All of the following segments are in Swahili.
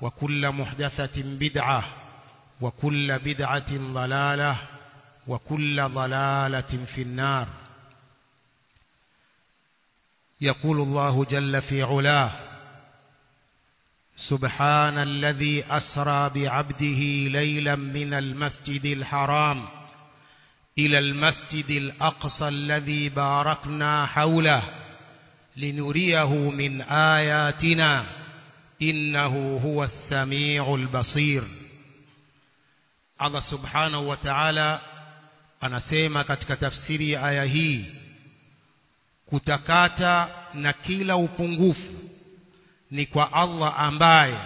وكل محدثة بدعة وكل بدعة ضلالة وكل ضلالة في النار. يقول الله جل في علاه سبحان الذي أسرى بعبده ليلا من المسجد الحرام إلى المسجد الأقصى الذي باركنا حوله لنريه من آياتنا. إنه هو السميع البصير Allah subhanahu wa ta'ala anasema katika tafsiri ya aya hii kutakata na kila upungufu ni kwa Allah ambaye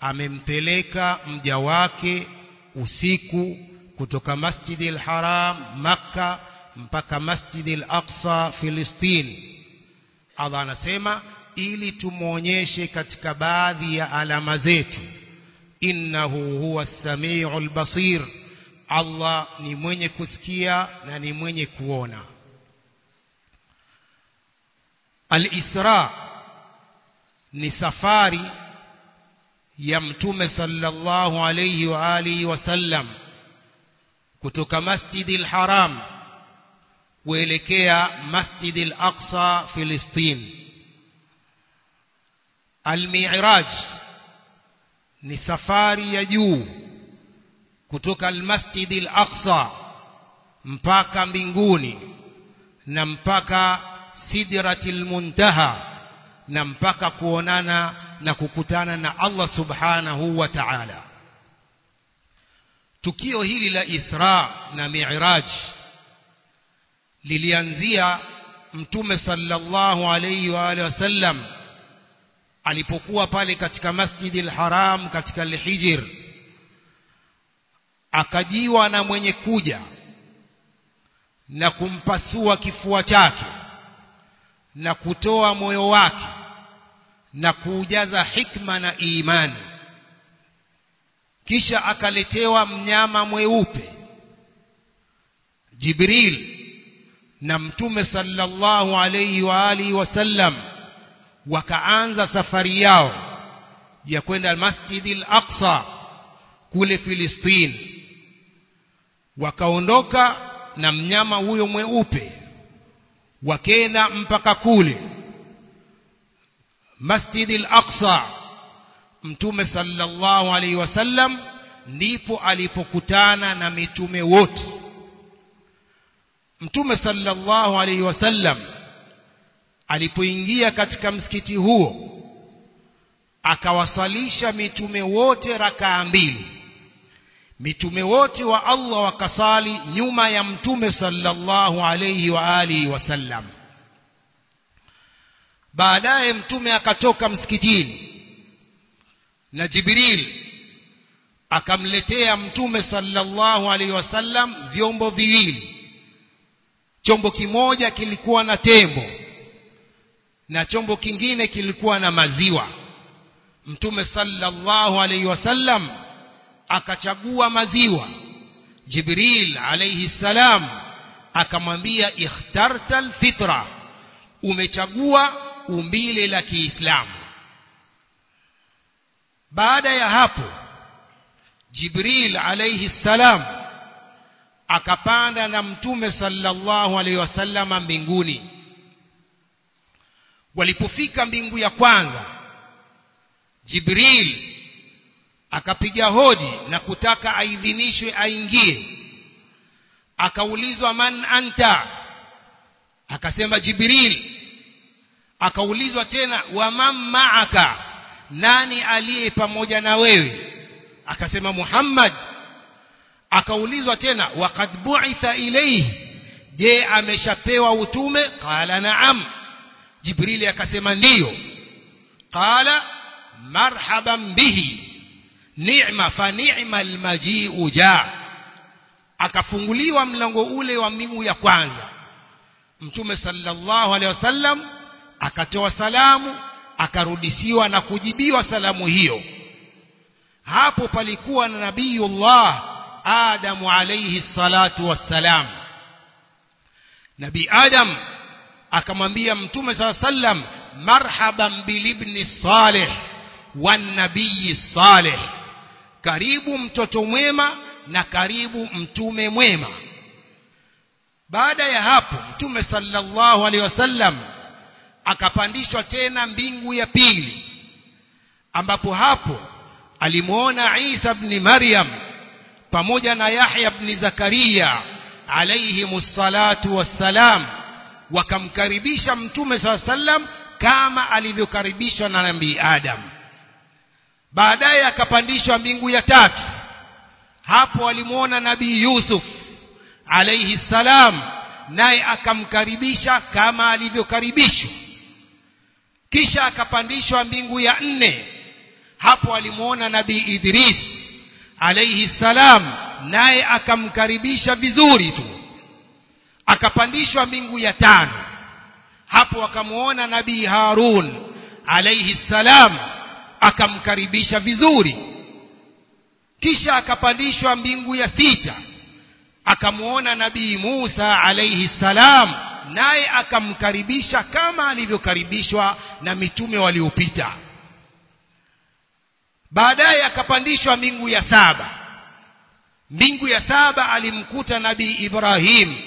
amempeleka mja wake usiku kutoka Masjidil Haram Makka mpaka Masjidil Aqsa Filistin Allah anasema ili tumwonyeshe katika baadhi ya alama zetu innahu huwa samiul basir Allah ni mwenye kusikia na ni mwenye kuona Al-Isra ni safari ya Mtume sallallahu alayhi wa alihi wasallam kutoka Masjidil Haram kuelekea Masjidil Aqsa Filistin Al-Mi'raj ni safari ya juu kutoka al-Masjid al-Aqsa mpaka mbinguni na mpaka Sidratil Muntaha na mpaka kuonana na kukutana na Allah Subhanahu wa Ta'ala tukio hili la Isra na Mi'raj lilianzia Mtume sallallahu alayhi wa alihi wasallam alipokuwa pale katika Masjidil Haram katika Al-Hijr akajiwa na mwenye kuja na kumpasua kifua chake na kutoa moyo wake na kuujaza hikma na imani. Kisha akaletewa mnyama mweupe Jibril na mtume sallallahu alayhi wa alihi wasallam wakaanza safari yao ya kwenda almasjidi al-Aqsa kule Filistini wakaondoka na mnyama huyo mweupe wakenda mpaka kule masjidi al-Aqsa. Mtume sallallahu alaihi wasallam ndipo alipokutana na mitume wote. Mtume sallallahu alaihi wasallam alipoingia katika msikiti huo akawasalisha mitume wote rakaa mbili. Mitume wote wa Allah wakasali nyuma ya mtume sallallahu alayhi wa alihi wasallam baadaye mtume akatoka msikitini na Jibril akamletea mtume sallallahu alaihi wasallam vyombo viwili. Chombo kimoja kilikuwa na tembo na chombo kingine kilikuwa na maziwa. Mtume sallallahu alaihi wasallam akachagua maziwa. Jibril alayhi salam akamwambia ikhtarta alfitra umechagua umbile la Kiislamu. Baada ya hapo Jibril alayhi salam akapanda na mtume sallallahu alaihi wasallama mbinguni walipofika mbingu ya kwanza Jibril akapiga hodi na kutaka aidhinishwe aingie. Akaulizwa man anta? Akasema Jibril. Akaulizwa tena wa man ma'aka? Nani aliye pamoja na wewe? Akasema Muhammad. Akaulizwa tena waqad bu'itha ilayhi? Je ameshapewa utume? Qala na'am Jibrili akasema ndiyo. Qala marhaban bihi. Ni'ma fa ni'ma almaji'u ja. Akafunguliwa mlango ule wa mbingu ya kwanza. Mtume sallallahu alaihi wasallam akatoa salamu akarudishiwa na kujibiwa salamu hiyo. Hapo palikuwa na nabiyullah adamu alayhi salatu wassalam. Nabii adam akamwambia mtume saa sallam marhaban bilibni salih wan nabii salih. Karibu mtoto mwema na karibu mtume mwema. Baada ya hapo mtume sallallahu alaihi wasallam akapandishwa tena mbingu ya pili ambapo hapo alimuona Isa ibn Maryam pamoja na Yahya ibn Zakaria alayhi salatu wassalam wakamkaribisha mtume saa sallam kama alivyokaribishwa na nabii Adam. Baadaye akapandishwa mbingu ya tatu. Hapo alimuona nabii Yusuf alaihi salam naye akamkaribisha kama alivyokaribishwa. Kisha akapandishwa mbingu ya nne. Hapo alimwona nabii Idris alaihi ssalam naye akamkaribisha vizuri tu akapandishwa mbingu ya tano. Hapo akamuona nabii Harun alayhi salam akamkaribisha vizuri. Kisha akapandishwa mbingu ya sita. Akamuona nabii Musa alayhi salam naye akamkaribisha kama alivyokaribishwa na mitume waliopita. Baadaye akapandishwa mbingu ya saba. Mbingu ya saba alimkuta nabii Ibrahim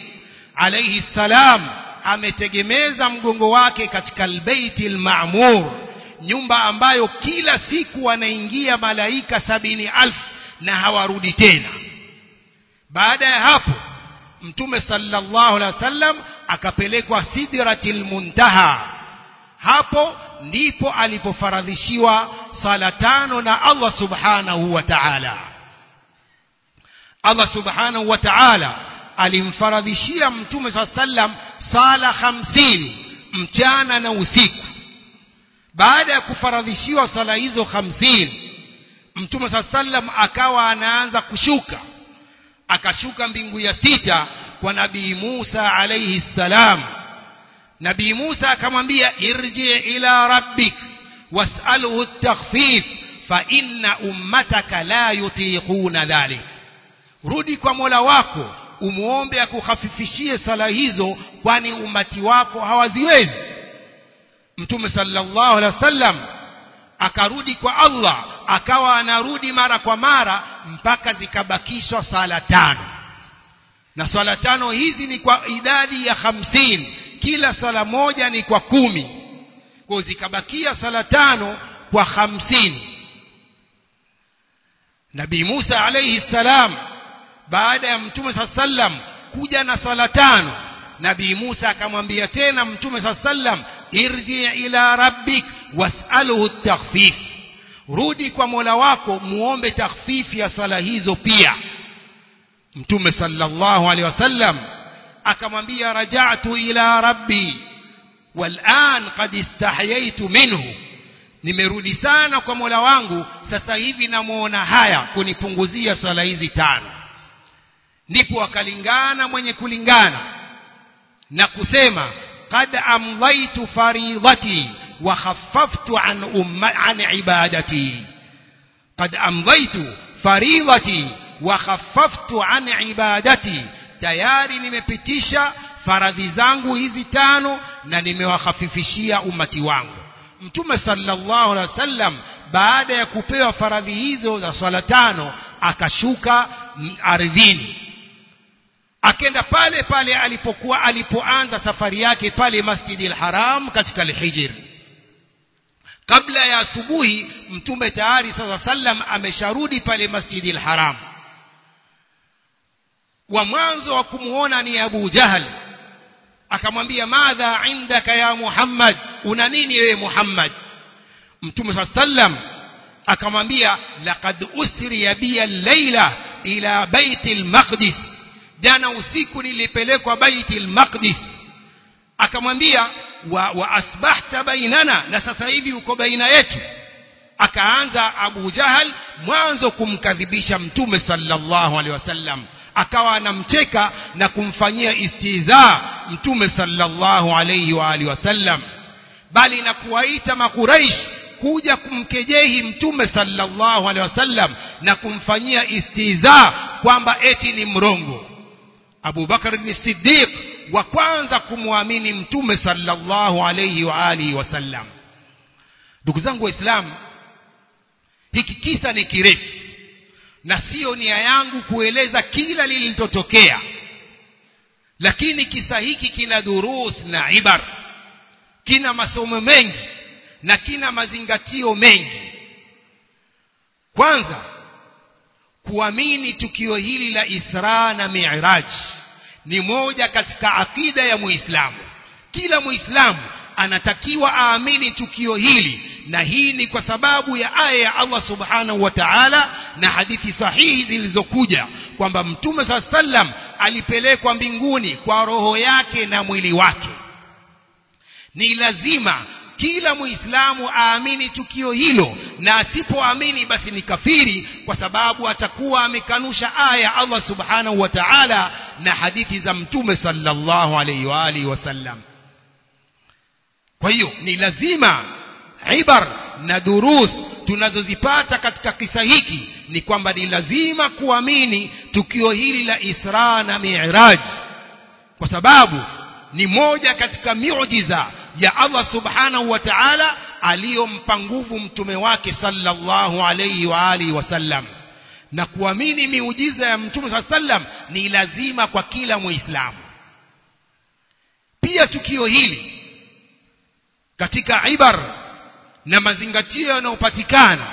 alayhi salam ametegemeza mgongo wake katika lbeiti lmamur nyumba ambayo kila siku wanaingia malaika sabini alfu na hawarudi tena. Baada ya hapo mtume sallallahu alaihi wasallam akapelekwa sidratil muntaha. Hapo ndipo alipofaradhishiwa sala tano na Allah subhanahu wa ta'ala. Allah subhanahu wa ta'ala alimfaradhishia mtume saa sallam sala hamsini mchana na usiku. Baada ya kufaradhishiwa sala hizo hamsini mtume sallam akawa anaanza kushuka. Akashuka mbingu ya sita kwa nabii Musa alayhi salam. Nabii Musa akamwambia irji ila rabbik was'alhu at-takhfif fa inna ummataka la yutiquna dhalik. Rudi kwa Mola wako umuombe akukhafifishie sala hizo kwani umati wako hawaziwezi. Mtume sallallahu alaihi wasallam akarudi kwa Allah akawa anarudi mara kwa mara mpaka zikabakishwa sala tano. Na sala tano hizi ni kwa idadi ya hamsini. Kila sala moja ni kwa kumi. Kwa zikabakia sala tano kwa hamsini. Nabii Musa alayhi salam baada ya Mtume sallam kuja na sala tano Nabii Musa akamwambia tena Mtume sallam irji ila rabbik was'alhu at-takhfif rudi kwa Mola wako muombe takhfifi ya sala hizo pia Mtume sallallahu alaihi wasallam akamwambia raja'tu ila rabbi wal'an qad istahyaitu minhu nimerudi sana kwa Mola wangu sasa hivi namuona haya kunipunguzia sala hizi tano ndipo akalingana mwenye kulingana na kusema qad amdaitu faridati wa khaffaftu an umma an ibadati. Qad amdaitu faridati wa khaffaftu an ibadati. Tayari nimepitisha faradhi zangu hizi tano na nimewahafifishia umati wangu. Mtume sallallahu alaihi wasallam baada ya kupewa faradhi hizo za swala tano akashuka ardhini akenda pale pale alipokuwa alipoanza safari yake pale Masjidi al-Haram katika al-Hijr kabla ya asubuhi mtume tayari sasa sallam amesharudi pale Masjidi al-Haram wa mwanzo wa kumuona ni Abu Jahal akamwambia madha indaka ya Muhammad una nini wewe Muhammad mtume sallam akamwambia laqad usriya biya al-laila ila baiti al-maqdis jana usiku nilipelekwa baiti al-maqdis akamwambia wa, wa asbahta bainana na sasa hivi uko baina yetu. Akaanza Abu Jahal mwanzo kumkadhibisha mtume sallallahu alaihi wasallam. Akawa anamcheka na kumfanyia istihza mtume sallallahu alaihi wa alihi wasallam. Bali na kuwaita makuraish kuja kumkejehi mtume sallallahu alaihi wasallam na kumfanyia istihza kwamba eti ni mrongo Abu Bakar ni Siddiq wa kwanza kumwamini mtume sallallahu alayhi wa alihi wasallam ndugu zangu waislamu hiki kisa ni kirefu na siyo nia yangu kueleza kila lililotokea lakini kisa hiki kina durus na ibar kina masomo mengi na kina mazingatio mengi. Kwanza kuamini tukio hili la Isra na Mi'raj ni moja katika akida ya Muislamu. Kila Muislamu anatakiwa aamini tukio hili na hii ni kwa sababu ya aya ya Allah Subhanahu wa Ta'ala na hadithi sahihi zilizokuja kwamba Mtume saa sallam alipelekwa mbinguni kwa roho yake na mwili wake. Ni lazima kila muislamu aamini tukio hilo na asipoamini basi ni kafiri kwa sababu atakuwa amekanusha aya Allah subhanahu wa ta'ala na hadithi za mtume sallallahu alaihi wa alihi wasallam kwa hiyo ni lazima ibar na durus tunazozipata katika kisa hiki ni kwamba ni lazima kuamini tukio hili la Isra na Mi'raj. Kwa sababu ni moja katika miujiza ya Allah subhanahu wa ta'ala aliyompa nguvu mtume wake sallallahu alayhi wa alihi wasallam. Na kuamini miujiza ya mtume saa sallam ni lazima kwa kila muislamu. Pia tukio hili katika ibar na mazingatio yanayopatikana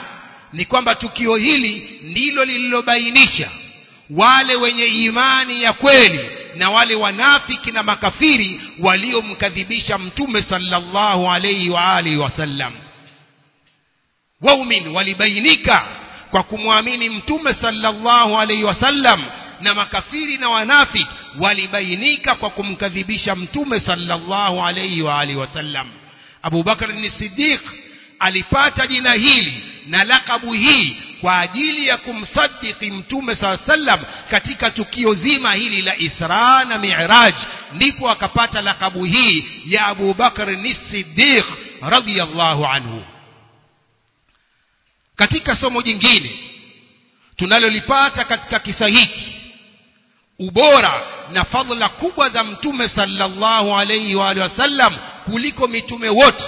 ni kwamba tukio hili ndilo lililobainisha wale wenye imani ya kweli na wale wanafiki na makafiri waliomkadhibisha mtume sallallahu alayhi wa alihi wasallam waumin walibainika kwa kumwamini mtume sallallahu alayhi wasallam na makafiri na wanafiki walibainika kwa kumkadhibisha mtume sallallahu alayhi wa alihi wasallam Abu Bakar ni Siddiq alipata jina hili na lakabu hii kwa ajili ya kumsadiki mtume saa sallam katika tukio zima hili la Isra na Mi'raj ndipo akapata lakabu hii ya Abu Bakr ni Siddiq radiallahu anhu. Katika somo jingine tunalolipata katika kisa hiki ubora na fadhila kubwa za mtume sallallahu alayhi wa wasallam kuliko mitume wote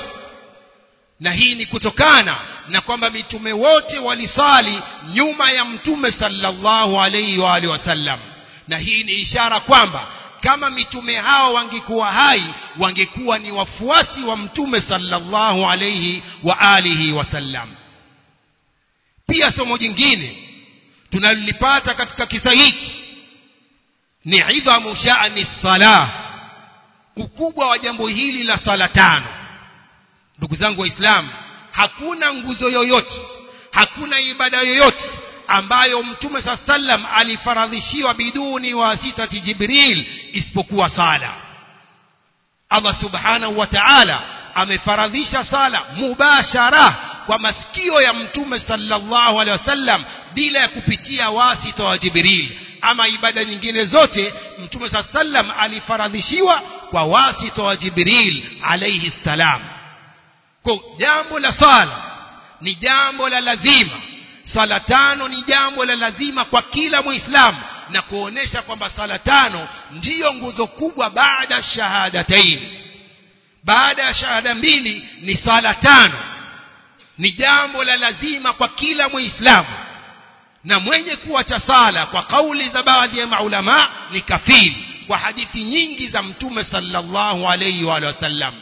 na hii ni kutokana na kwamba mitume wote walisali nyuma ya mtume sallallahu alaihi wa alihi wasallam. Na hii ni ishara kwamba kama mitume hao wangekuwa hai wangekuwa ni wafuasi wa mtume sallallahu alaihi wa alihi wasallam. Pia somo jingine tunalipata katika kisa hiki ni idhamu sha'ni salah ukubwa wa jambo hili la sala tano ndugu zangu waislamu hakuna nguzo yoyote hakuna ibada yoyote ambayo mtume saa sallam alifaradhishiwa biduni wasitati jibril isipokuwa sala. Allah subhanahu wa ta'ala amefaradhisha sala mubashara kwa masikio ya mtume sallallahu alaihi wasallam bila ya kupitia wasita wa jibril. Ama ibada nyingine zote mtume saa sallam alifaradhishiwa kwa wasita wa jibril alaihi salam kwa jambo la sala ni jambo la lazima. Sala tano ni jambo la lazima kwa kila muislamu na kuonesha kwamba sala tano ndiyo nguzo kubwa baada ya shahadataini baada ya shahada mbili ni sala tano. Ni jambo la lazima kwa kila muislamu. Na mwenye kuacha sala kwa kauli za baadhi ya maulama ni kafiri. Kwa hadithi nyingi za mtume sallallahu alaihi wa sallam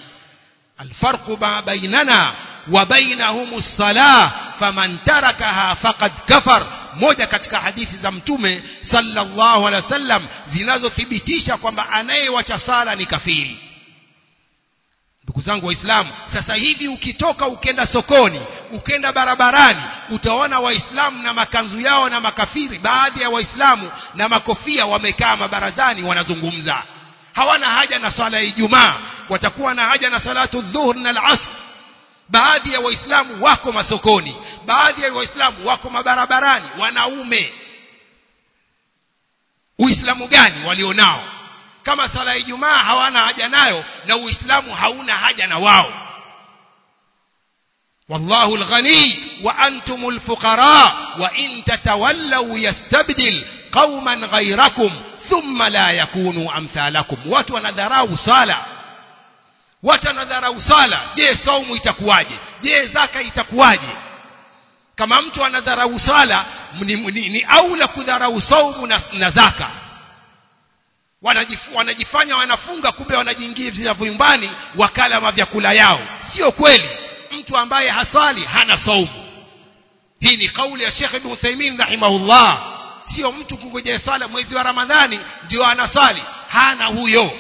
الفرق ما بيننا وبينهم الصلاة فمن تركها فقد كفر moja katika hadithi za mtume sallallahu alaihi wasallam zinazothibitisha kwamba anayewacha sala ni kafiri ndugu zangu waislamu sasa hivi ukitoka ukenda sokoni ukenda barabarani utaona waislamu na makanzu yao na makafiri baadhi ya waislamu na makofia wamekaa mabarazani wanazungumza hawana haja na swala ya ijumaa watakuwa na haja na salatu dhuhur na al-asr baadhi ya waislamu wako masokoni baadhi ya waislamu wako mabarabarani wanaume uislamu gani walionao kama sala ya ijumaa hawana haja nayo na uislamu hauna haja na wao والله الغني وأنتم الفقراء وإن تتولوا يستبدل قوما غيركم thumma la yakunu amthalakum. Watu wanadharau sala. Watu wanadharau sala. Je saumu itakuwaje? Je zaka itakuwaje? Kama mtu anadharau sala ni, ni, ni aula kudharau saumu na, na zaka. Wanajifu, wanajifanya wanafunga kumbe wanajiingiza vyumbani wakala wa vyakula yao. Sio kweli. Mtu ambaye hasali hana saumu. Hii ni kauli ya Sheikh Ibn Uthaymeen rahimahullah sio mtu kungojea sala mwezi wa Ramadhani ndio anasali hana huyo.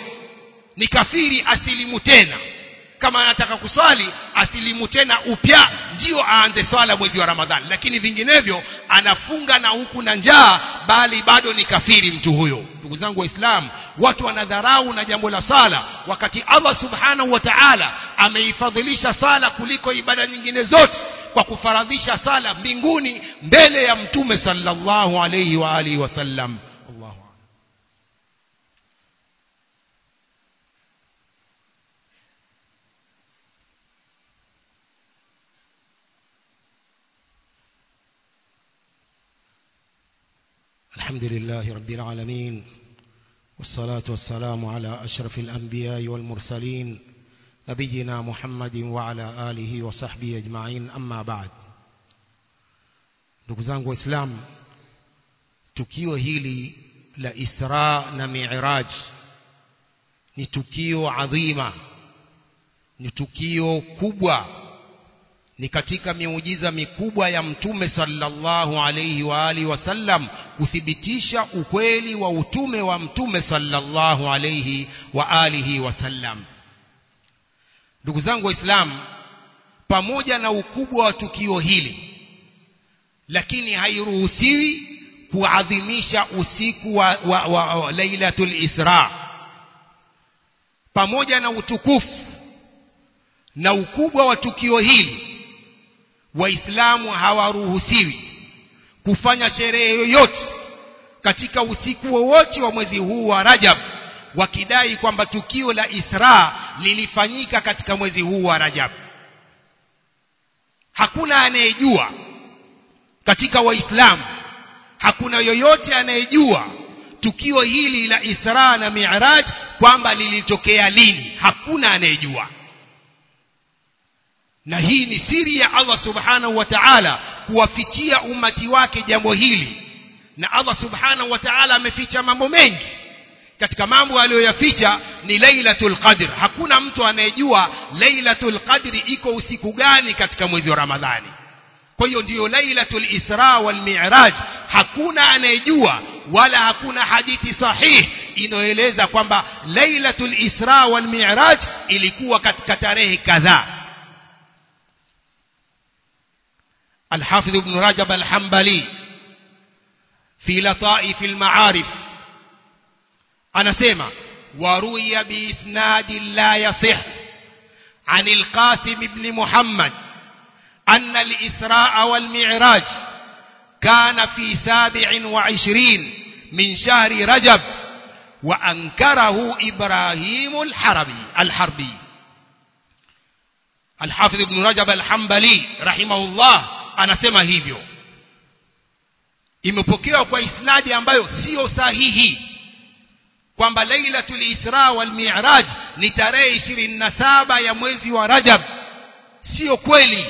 Ni kafiri asilimu tena. Kama anataka kuswali asilimu tena upya ndio aanze swala mwezi wa Ramadhani. Lakini vinginevyo anafunga na huku na njaa bali bado ni kafiri mtu huyo. Ndugu zangu waislam watu wanadharau na jambo la sala wakati Allah subhanahu wa ta'ala ameifadhilisha sala kuliko ibada nyingine zote kwa kufaradhisha sala mbinguni mbele ya mtume sallallahu alayhi wa alihi wasallam Allahu الحمد لله رب العالمين والصلاة والسلام على أشرف الأنبياء والمرسلين نبينا محمد وعلى آله وصحبه أجمعين أما بعد ndugu zangu waislamu tukio hili la isra na miraj ni tukio adhima ni tukio kubwa ni katika miujiza mikubwa ya mtume sallallahu alayhi wa alihi wasallam kuthibitisha ukweli wa utume wa mtume sallallahu alayhi wa alihi wasallam ndugu zangu waislamu pamoja na ukubwa wa tukio hili lakini hairuhusiwi kuadhimisha usiku wa, wa, wa, wa lailatul isra. Pamoja na utukufu na ukubwa wa tukio hili waislamu hawaruhusiwi kufanya sherehe yoyote katika usiku wowote wa mwezi huu wa Rajab wakidai kwamba tukio la Isra lilifanyika katika mwezi huu wa Rajab. Hakuna anayejua katika waislamu hakuna yoyote anayejua tukio hili la Isra na Mi'raj kwamba lilitokea lini. Hakuna anayejua. Na hii ni siri ya Allah subhanahu wa ta'ala kuwafichia umati wake jambo hili. Na Allah subhanahu wa ta'ala ameficha mambo mengi katika mambo aliyoyaficha ni Lailatul Qadr hakuna mtu anayejua Lailatul Qadr iko usiku gani katika mwezi wa Ramadhani kwa hiyo ndiyo Lailatul Isra wal Mi'raj hakuna anayejua wala hakuna hadithi sahihi inayoeleza kwamba Lailatul Isra wal Mi'raj ilikuwa katika tarehe kadhaa الحافظ ابن رجب الحنبلي في لطائف المعارف أنا سيما وروي بإسناد لا يصح عن القاسم بن محمد أن الإسراء والمعراج كان في سابع وعشرين من شهر رجب وأنكره إبراهيم الحربي الحربي الحافظ ابن رجب الحنبلي رحمه الله anasema hivyo. Imepokewa kwa isnadi ambayo sio sahihi. Kwamba lailatul isra wal mi'raj ni tarehe 27 ya mwezi wa rajab. Sio kweli.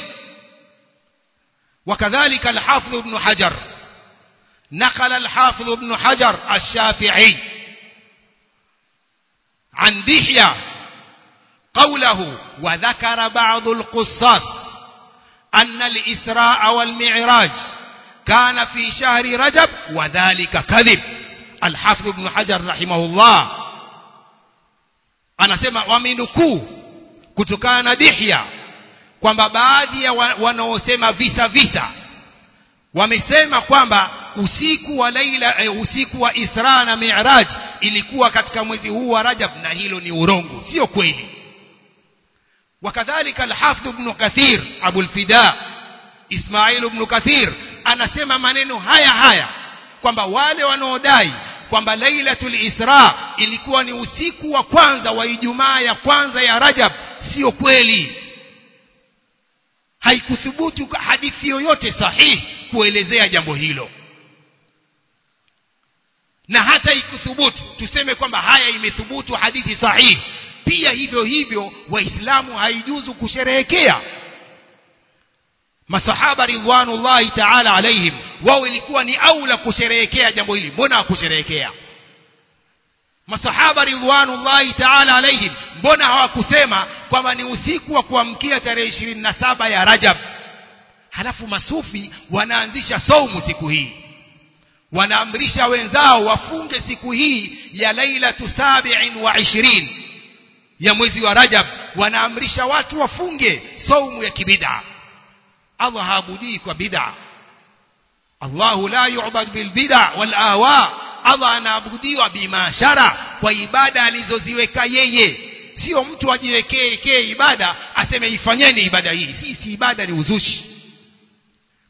وكذلك الحافظ ابن حجر نقل الحافظ ابن حجر الشافعي عن دحية قوله وذكر بعض القصاص أن الإسراء والمعراج كان في شهر رجب وذلك كذب Al-Hafidh Ibn Hajar rahimahullah. Anasema wamenukuu kutokana na Dihya kwamba baadhi ya wanaosema visa visa wamesema kwamba usiku wa laila eh, usiku wa Isra na Mi'raj ilikuwa katika mwezi huu wa Rajab na hilo ni urongo sio kweli. Wakadhalika al-Hafidh Ibn Kathir Abu al-Fida Ismail Ibn Kathir anasema maneno haya haya kwamba wale wanaodai kwamba Lailatul Isra ilikuwa ni usiku wa kwanza wa Ijumaa ya kwanza ya Rajab. Sio kweli. Haikuthubutu hadithi yoyote sahihi kuelezea jambo hilo. Na hata ikuthubutu tuseme kwamba haya imethubutu hadithi sahihi pia hivyo hivyo waislamu haijuzu kusherehekea masahaba ridwanullahi ta'ala alaihim wao ilikuwa ni aula kusherehekea jambo hili. Mbona hakusherehekea? Masahaba ridwanullahi ta'ala alaihim mbona hawakusema kwamba ni usiku wa kuamkia tarehe 27 ya Rajab? Halafu masufi wanaanzisha saumu siku hii. Wanaamrisha wenzao wafunge siku hii ya lailatu sabi'in wa ishirin ya mwezi wa Rajab. Wanaamrisha watu wafunge saumu ya kibid'a Allah haabudii kwa bid'a. Allahu la yu'bad bil bid'a wal awa Allah anaabudiwa bimashara kwa ibada alizoziweka yeye. Sio mtu ajiwekee kee ibada aseme ifanyeni ibada hii. Si si ibada ni uzushi.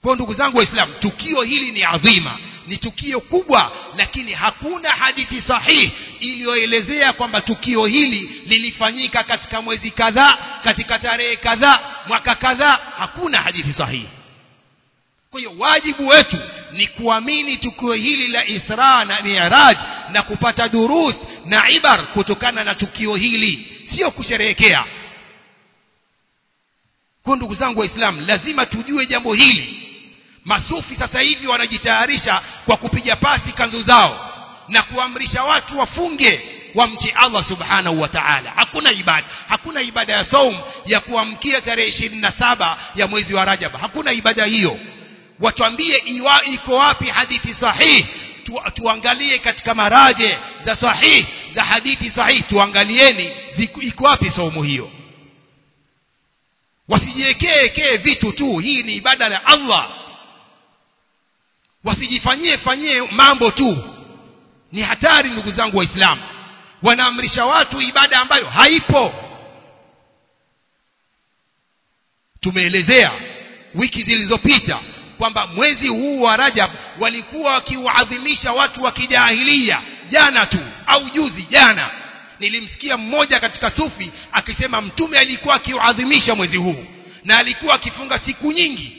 Kwa ndugu zangu waislamu tukio hili ni adhima ni tukio kubwa lakini hakuna hadithi sahihi iliyoelezea kwamba tukio hili lilifanyika katika mwezi kadhaa katika tarehe kadhaa mwaka kadhaa. Hakuna hadithi sahihi kwa hiyo wajibu wetu ni kuamini tukio hili la Isra na Mi'raj na kupata durus na ibar kutokana na tukio hili sio kusherehekea. Kwa ndugu zangu waislamu lazima tujue jambo hili masufi sasa hivi wanajitayarisha kwa kupiga pasi kanzu zao na kuamrisha watu wafunge wamche Allah subhanahu wa ta'ala. Hakuna ibada hakuna ibada ya saum ya kuamkia tarehe saba ya mwezi wa Rajab. Hakuna ibada hiyo. Watuambie iwa iko wapi hadithi sahihi tu, tuangalie katika maraje za sahihi za hadithi sahihi tuangalieni iko wapi saumu hiyo. Wasijiwekee vitu tu. Hii ni ibada ya Allah wasijifanyie fanyie mambo tu. Ni hatari ndugu zangu waislamu. Wanaamrisha watu ibada ambayo haipo. Tumeelezea wiki zilizopita kwamba mwezi huu wa Rajab walikuwa wakiwaadhimisha watu wa kijahilia jana tu au juzi jana. Nilimsikia mmoja katika sufi akisema mtume alikuwa akiuadhimisha mwezi huu na alikuwa akifunga siku nyingi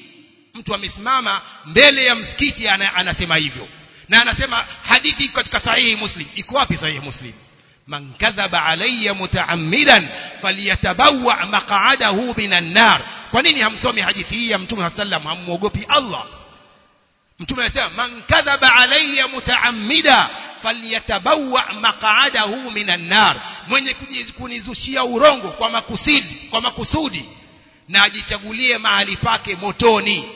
mtu amesimama mbele ya msikiti ana, anasema hivyo. Na anasema hadithi katika sahihi muslim. Iko wapi sahihi muslim? Man kadhaba alayya mutaammidan falyatabawa maq'adahu minan nar. Kwa nini hamsomi hadithi hii ya mtume sallam hamuogopi Allah. Mtume anasema man kadhaba alayya mutaammida falyatabawa maq'adahu minan nar. Mwenye kunizushia urongo kwa makusudi kwa makusudi na ajichagulie mahali pake motoni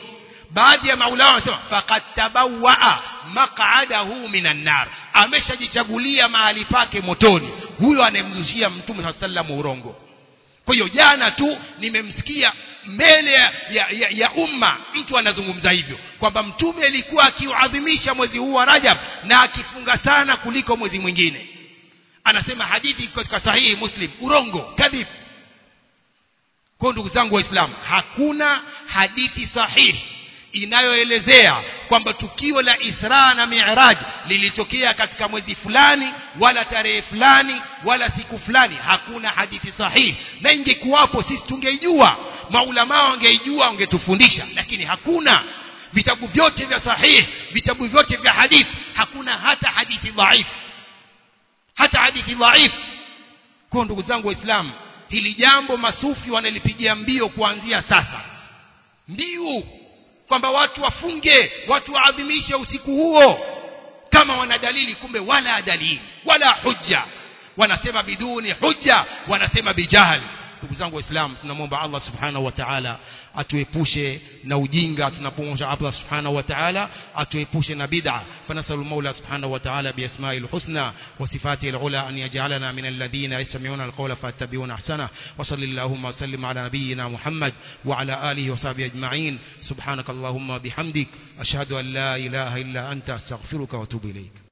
baadhi ya maulama wanasema faqad tabawaa maq'adahu minan nar. Ameshajichagulia mahali pake motoni. Huyo anemzushia mtume saa sallam urongo. Kwa hiyo jana tu nimemsikia mbele ya, ya, ya, ya umma mtu anazungumza hivyo kwamba mtume alikuwa akiuadhimisha mwezi huu wa Rajab na akifunga sana kuliko mwezi mwingine. Anasema hadithi katika sahihi Muslim urongo kadhib. Kwa ndugu zangu waislamu hakuna hadithi sahihi inayoelezea kwamba tukio la Isra na Mi'raj lilitokea katika mwezi fulani wala tarehe fulani wala siku fulani. Hakuna hadithi sahihi. Na ingekuwapo sisi tungeijua. Maulama wangeijua wangetufundisha. Lakini hakuna. Vitabu vyote vya sahihi vitabu vyote vya hadithi hakuna hata hadithi dhaifu hata hadithi dhaifu kwa ndugu zangu waislamu hili jambo masufi wanalipigia mbio kuanzia sasa. Mbiu kwamba watu wafunge watu waadhimishe usiku huo. Kama wana dalili kumbe wala dalili wala hujja. Wanasema biduni hujja wanasema bijahali ndugu zangu waislamu tunamwomba Allah subhanahu wa ta'ala atuepushe na ujinga tunapomwomba Allah subhanahu wa ta'ala atuepushe na bid'a fanasalu maula subhanahu wa ta'ala biasma'il husna wa sifatihi alula an yaj'alana min alladhina yastami'una alqawla fayattabi'una ahsana wa sallallahu wa sallim ala nabiyyina Muhammad wa ala alihi wa sahbihi ajma'in subhanakallahumma bihamdik ashhadu an la ilaha illa anta astaghfiruka wa atubu ilayk